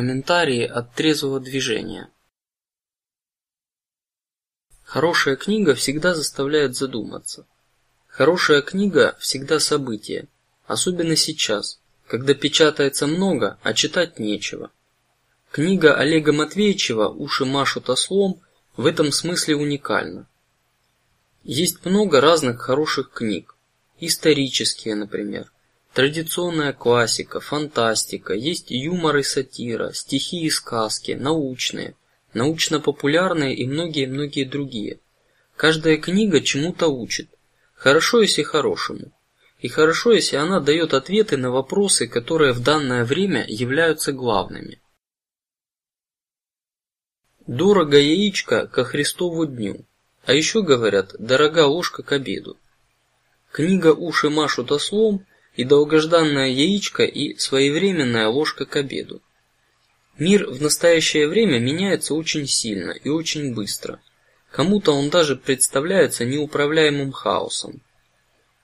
Комментарии от трезвого движения. Хорошая книга всегда заставляет задуматься. Хорошая книга всегда событие, особенно сейчас, когда печатается много, а читать нечего. Книга Олега Матвеевичева "Уши машут ослом" в этом смысле уникальна. Есть много разных хороших книг, исторические, например, Традиционная классика, фантастика, есть юмор и сатира, стихи и сказки, научные, научно-популярные и многие-многие другие. Каждая книга чему-то учит, хорошо если хорошему, и хорошо если она дает ответы на вопросы, которые в данное время являются главными. Дорого яичко ко Христову дню, а еще говорят, дорога ложка к обеду. Книга уши машут ослом и долгожданное яичко и своевременная ложка к обеду. Мир в настоящее время меняется очень сильно и очень быстро. Кому-то он даже представляется неуправляемым хаосом.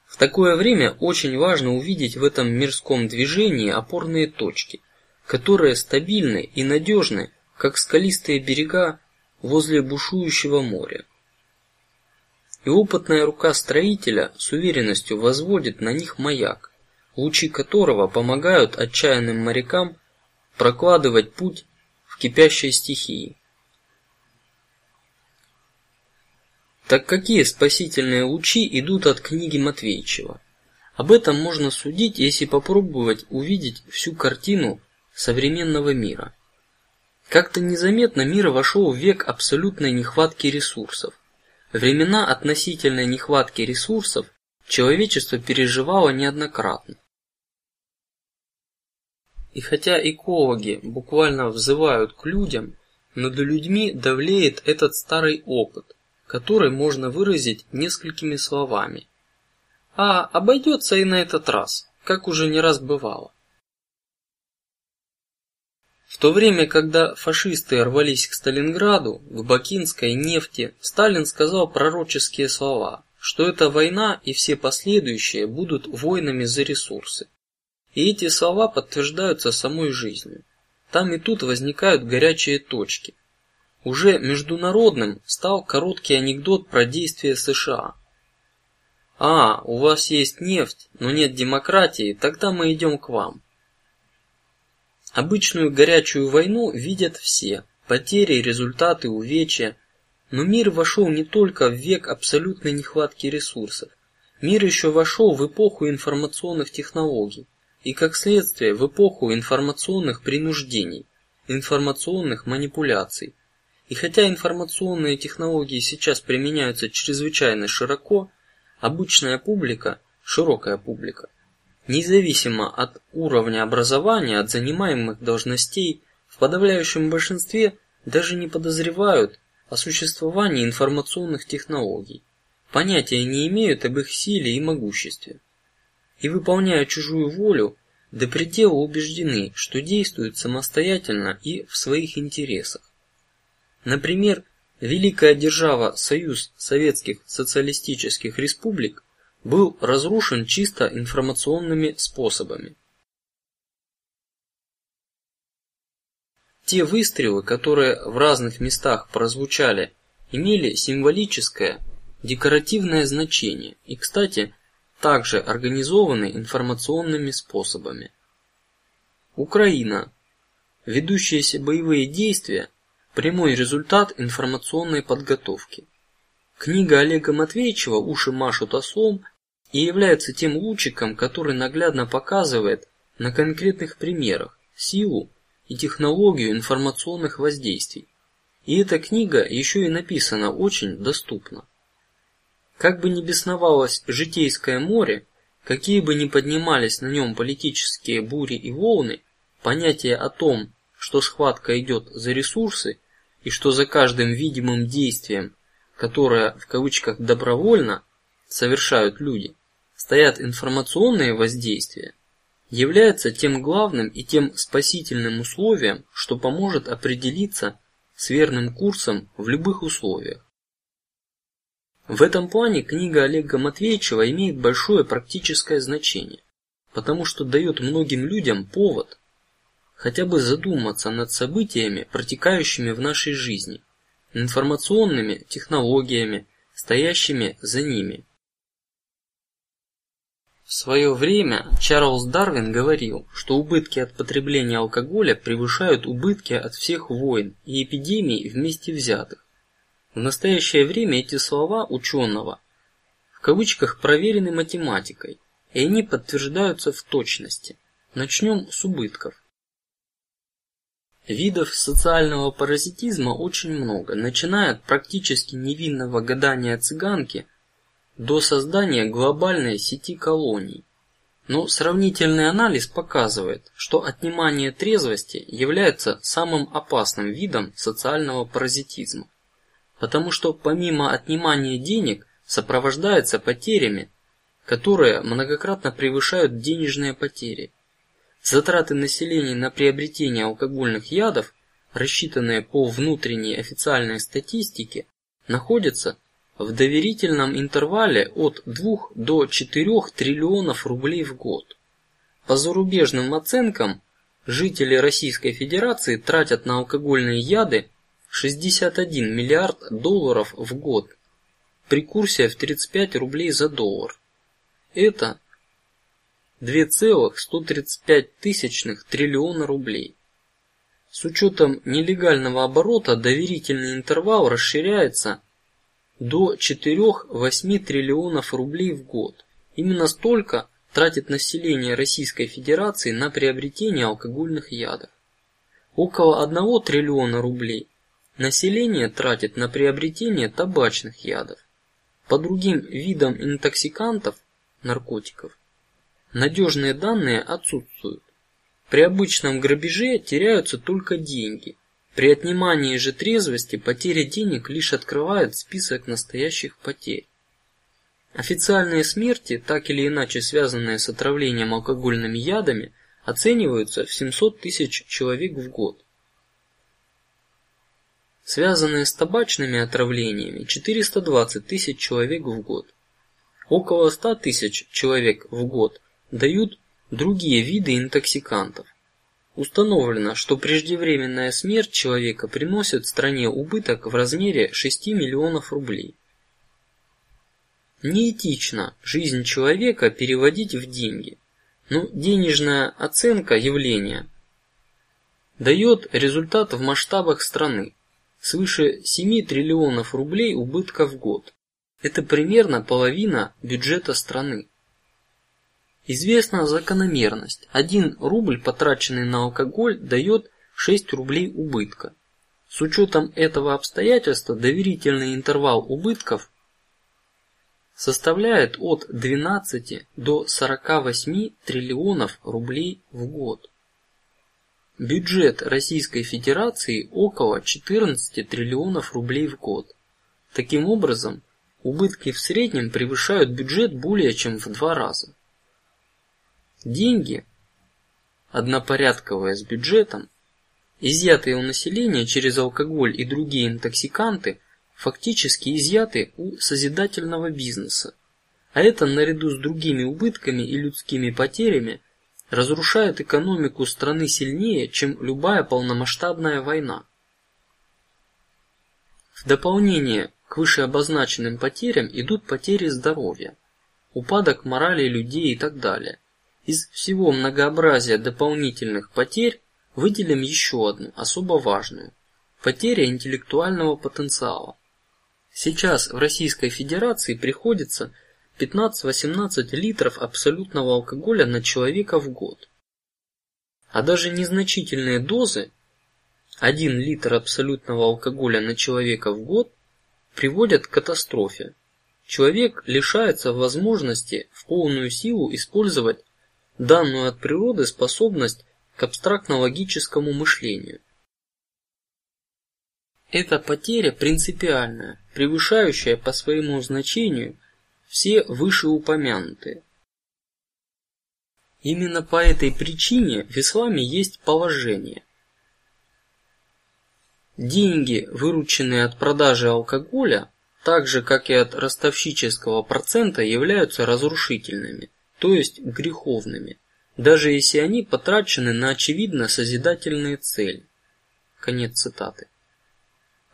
В такое время очень важно увидеть в этом мирском движении опорные точки, которые стабильны и надежны, как скалистые берега возле бушующего моря. И опытная рука строителя с уверенностью возводит на них маяк, лучи которого помогают отчаянным морякам прокладывать путь в кипящей стихии. Так какие спасительные лучи идут от книги Матвеичева? Об этом можно судить, если попробовать увидеть всю картину современного мира. Как-то незаметно мир вошел в век абсолютной нехватки ресурсов. Времена относительной нехватки ресурсов человечество переживало неоднократно. И хотя экологи буквально взывают к людям, над людьми давлеет этот старый опыт, который можно выразить несколькими словами. А обойдется и на этот раз, как уже не раз бывало. В то время, когда фашисты рвались к Сталинграду, к бакинской нефти, Сталин сказал пророческие слова, что эта война и все последующие будут войнами за ресурсы. И эти слова подтверждаются самой жизнью. Там и тут возникают горячие точки. Уже международным стал короткий анекдот про действия США. А, у вас есть нефть, но нет демократии, тогда мы идем к вам. Обычную горячую войну видят все: потери, результаты, увечья. Но мир вошел не только в век абсолютной нехватки ресурсов. Мир еще вошел в эпоху информационных технологий и, как следствие, в эпоху информационных принуждений, информационных манипуляций. И хотя информационные технологии сейчас применяются чрезвычайно широко, обычная публика, широкая публика, независимо от уровня образования, от занимаемых должностей, в подавляющем большинстве даже не подозревают о существовании информационных технологий, понятия не имеют об их силе и могуществе и выполняя чужую волю, до предела убеждены, что действуют самостоятельно и в своих интересах. Например, великая держава Союз Советских Социалистических Республик был разрушен чисто информационными способами. Те выстрелы, которые в разных местах прозвучали, имели символическое, декоративное значение и, кстати, также организованы информационными способами. Украина. Ведущиеся боевые действия – прямой результат информационной подготовки. Книга Олега Матвеевичева "Уши машут ослом" и является тем лучиком, который наглядно показывает на конкретных примерах силу и технологию информационных воздействий. И эта книга еще и написана очень доступно. Как бы ни бесновалось житейское море, какие бы ни поднимались на нем политические бури и волны, понятие о том, что схватка идет за ресурсы и что за каждым видимым действием, которое в кавычках добровольно совершают люди, стоят информационные воздействия, является тем главным и тем спасительным условием, что поможет определиться с верным курсом в любых условиях. В этом плане книга Олега Матвеевичева имеет большое практическое значение, потому что дает многим людям повод, хотя бы задуматься над событиями, протекающими в нашей жизни, информационными технологиями, стоящими за ними. В свое время Чарльз Дарвин говорил, что убытки от потребления алкоголя превышают убытки от всех войн и эпидемий вместе взятых. В настоящее время эти слова ученого в кавычках проверены математикой, и они подтверждаются в точности. Начнем с убытков. Видов социального паразитизма очень много, начиная от практически невинного гадания цыганки до создания глобальной сети колоний. Но сравнительный анализ показывает, что отнимание трезвости является самым опасным видом социального паразитизма, потому что помимо отнимания денег сопровождается потерями, которые многократно превышают денежные потери. Затраты населения на приобретение алкогольных ядов, рассчитанные по внутренней официальной статистике, находятся в доверительном интервале от 2 до 4 триллионов рублей в год. По зарубежным оценкам, жители Российской Федерации тратят на алкогольные яды 61 миллиард долларов в год при курсе в 35 рублей за доллар. Это 2,135 тысячных триллиона рублей. С учетом нелегального оборота доверительный интервал расширяется до 4-8 триллионов рублей в год. Именно столько тратит население Российской Федерации на приобретение алкогольных ядов. Около 1 триллиона рублей население тратит на приобретение табачных ядов. По другим видам интоксикантов, наркотиков Надежные данные отсутствуют. При обычном грабеже теряются только деньги. При отнимании же трезвости потеря денег лишь открывает список настоящих потерь. Официальные смерти, так или иначе связанные с отравлением алкогольными ядами, оцениваются в 700 тысяч человек в год. Связанные с табачными отравлениями 420 тысяч человек в год. Около 100 тысяч человек в год дают другие виды интоксикантов. Установлено, что преждевременная смерть человека приносит стране убыток в размере 6 миллионов рублей. Неэтично жизнь человека переводить в деньги, но денежная оценка явления дает результат в масштабах страны свыше 7 триллионов рублей убытка в год. Это примерно половина бюджета страны. Известна закономерность: один рубль, потраченный на алкоголь, дает 6 рублей убытка. С учетом этого обстоятельства доверительный интервал убытков составляет от 12 до 48 триллионов рублей в год. Бюджет Российской Федерации около 14 триллионов рублей в год. Таким образом, убытки в среднем превышают бюджет более чем в два раза. Деньги, однопорядковые с бюджетом, изъятые у населения через алкоголь и другие интоксиканты, фактически изъяты у созидательного бизнеса, а это наряду с другими убытками и людскими потерями разрушает экономику страны сильнее, чем любая полномасштабная война. В дополнение к вышеобозначенным потерям идут потери здоровья, упадок морали людей и так далее. Из всего многообразия дополнительных потерь выделим еще одну особо важную: потеря интеллектуального потенциала. Сейчас в Российской Федерации приходится 15-18 литров абсолютного алкоголя на человека в год, а даже незначительные дозы 1 литр абсолютного алкоголя на человека в год приводят к катастрофе. Человек лишается возможности в полную силу использовать данную от природы способность к абстрактно-логическому мышлению. Эта потеря принципиальная, превышающая по своему значению все вышеупомянутые. Именно по этой причине в исламе есть положение. Деньги, вырученные от продажи алкоголя, так же как и от ростовщического процента, являются разрушительными то есть греховными. даже если они потрачены на очевидно созидательные цели. Конец цитаты.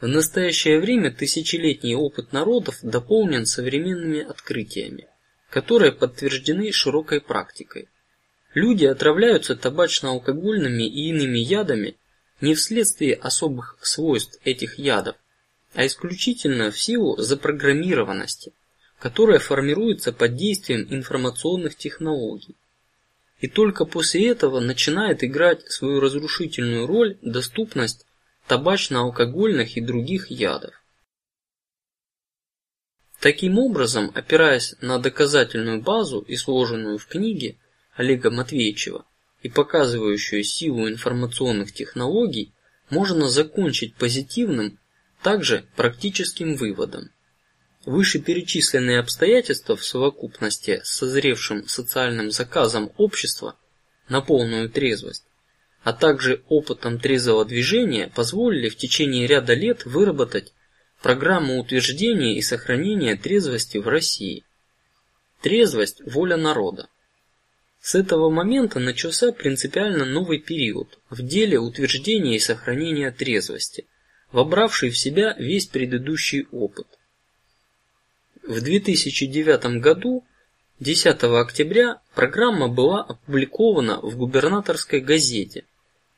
В настоящее время тысячелетний опыт народов дополнен современными открытиями, которые подтверждены широкой практикой. Люди отравляются табачно-алкогольными и иными ядами не вследствие особых свойств этих ядов, а исключительно в силу запрограммированности, которая формируется под действием информационных технологий. И только после этого начинает играть свою разрушительную роль доступность табачно-алкогольных и других ядов. Таким образом, опираясь на доказательную базу, изложенную в книге Олега Матвеевичева и показывающую силу информационных технологий, можно закончить позитивным, также практическим выводом. Вышеперечисленные обстоятельства в совокупности с созревшим социальным заказом общества на полную трезвость а также опытом трезвого движения позволили в течение ряда лет выработать программу утверждения и сохранения трезвости в России. Трезвость – воля народа. С этого момента начался принципиально новый период в деле утверждения и сохранения трезвости, вобравший в себя весь предыдущий опыт. В 2009 году 10 октября программа была опубликована в губернаторской газете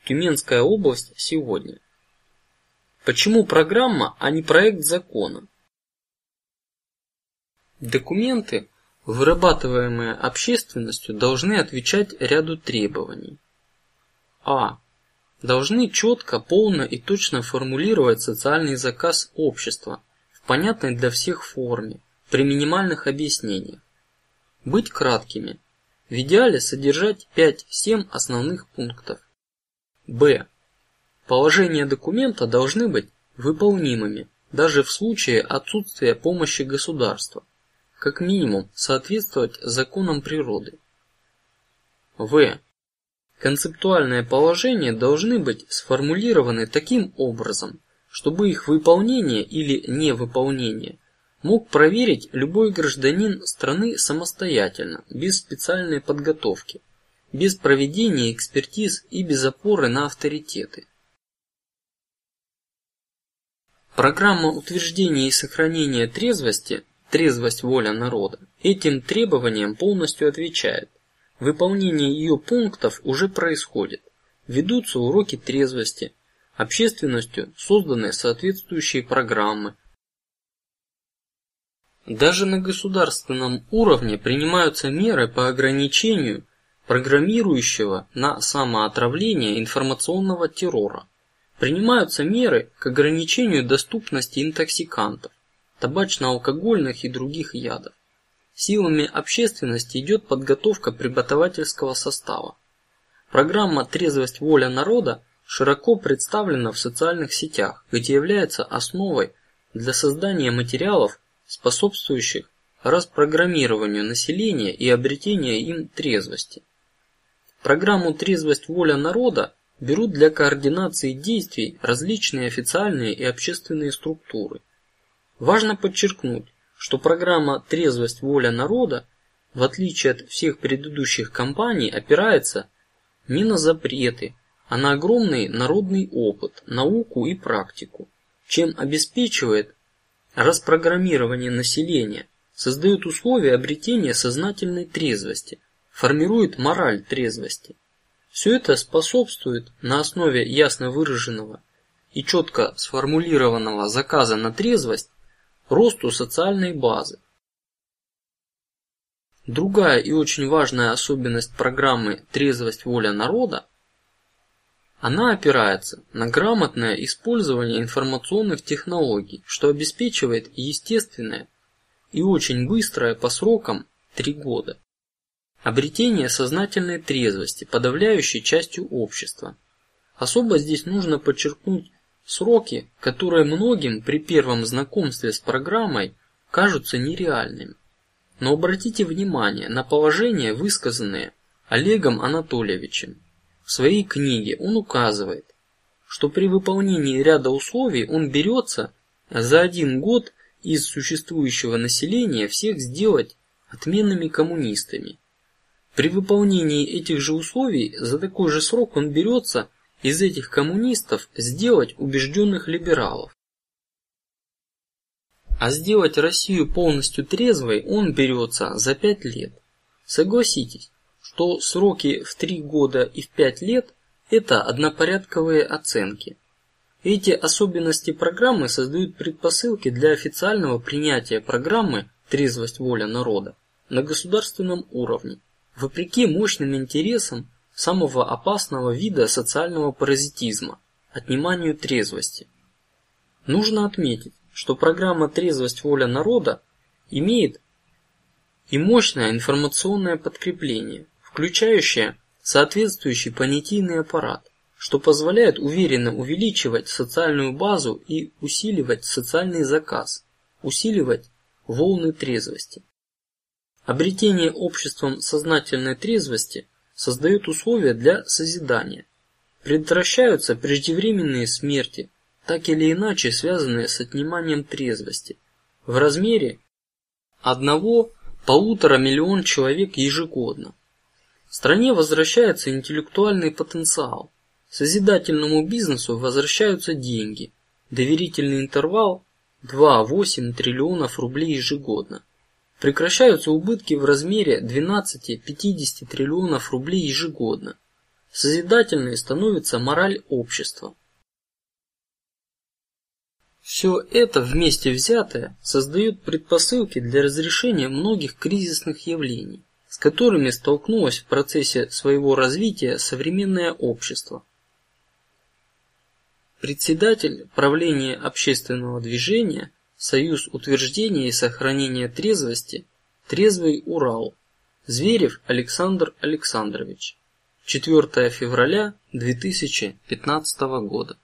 Тюменская область сегодня. Почему программа, а не проект закона? Документы, вырабатываемые общественностью, должны отвечать ряду требований. А. Должны четко, полно и точно формулировать социальный заказ общества в понятной для всех форме, при минимальных объяснениях. Быть краткими. В идеале содержать 5-7 основных пунктов. Б. Положения документа должны быть выполнимыми даже в случае отсутствия помощи государства, как минимум соответствовать законам природы. В. Концептуальные положения должны быть сформулированы таким образом, чтобы их выполнение или невыполнение мог проверить любой гражданин страны самостоятельно, без специальной подготовки без проведения экспертиз и без опоры на авторитеты. Программа утверждения и сохранения трезвости, трезвость воля народа, этим требованиям полностью отвечает. Выполнение ее пунктов уже происходит. Ведутся уроки трезвости, общественностью созданы соответствующие программы. Даже на государственном уровне принимаются меры по ограничению программирующего на самоотравление информационного террора. Принимаются меры к ограничению доступности интоксикантов, табачно-алкогольных и других ядов. Силами общественности идет подготовка преподавательского состава. Программа «Трезвость воля народа» широко представлена в социальных сетях, где является основой для создания материалов, способствующих распрограммированию населения и обретения им трезвости. Программу «Трезвость воля народа» берут для координации действий различные официальные и общественные структуры. Важно подчеркнуть, что программа «Трезвость воля народа» в отличие от всех предыдущих кампаний опирается не на запреты, а на огромный народный опыт, науку и практику, чем обеспечивает распрограммирование населения, создает условия обретения сознательной трезвости, формирует мораль трезвости. Все это способствует на основе ясно выраженного и четко сформулированного заказа на трезвость росту социальной базы. Другая и очень важная особенность программы «Трезвость воля народа» Она опирается на грамотное использование информационных технологий, что обеспечивает естественное и очень быстрое по срокам три года Обретение сознательной трезвости, подавляющей частью общества. Особо здесь нужно подчеркнуть сроки, которые многим при первом знакомстве с программой кажутся нереальными. Но обратите внимание на положения, высказанные Олегом Анатольевичем. В своей книге он указывает, что при выполнении ряда условий он берется за один год из существующего населения всех сделать отменными коммунистами При выполнении этих же условий за такой же срок он берется из этих коммунистов сделать убежденных либералов. А сделать Россию полностью трезвой он берется за пять лет. Согласитесь, что сроки в три года и в пять лет – это однопорядковые оценки. Эти особенности программы создают предпосылки для официального принятия программы «Трезвость воля народа» на государственном уровне, вопреки мощным интересам самого опасного вида социального паразитизма – отниманию трезвости. Нужно отметить, что программа «Трезвость воля народа» имеет и мощное информационное подкрепление, включающее соответствующий понятийный аппарат, что позволяет уверенно увеличивать социальную базу и усиливать социальный заказ, усиливать волны трезвости. Обретение обществом сознательной трезвости создает условия для созидания. Предотвращаются преждевременные смерти, так или иначе связанные с отниманием трезвости, в размере одного полутора миллион человек ежегодно. В стране возвращается интеллектуальный потенциал, созидательному бизнесу возвращаются деньги, доверительный интервал 2,8 триллионов рублей ежегодно. Прекращаются убытки в размере 12-50 триллионов рублей ежегодно. Созидательной становится мораль общества. Все это вместе взятое создает предпосылки для разрешения многих кризисных явлений, с которыми столкнулось в процессе своего развития современное общество. Председатель правления общественного движения Союз утверждения и сохранения трезвости Трезвый Урал Зверев Александр Александрович. 4 февраля 2015 года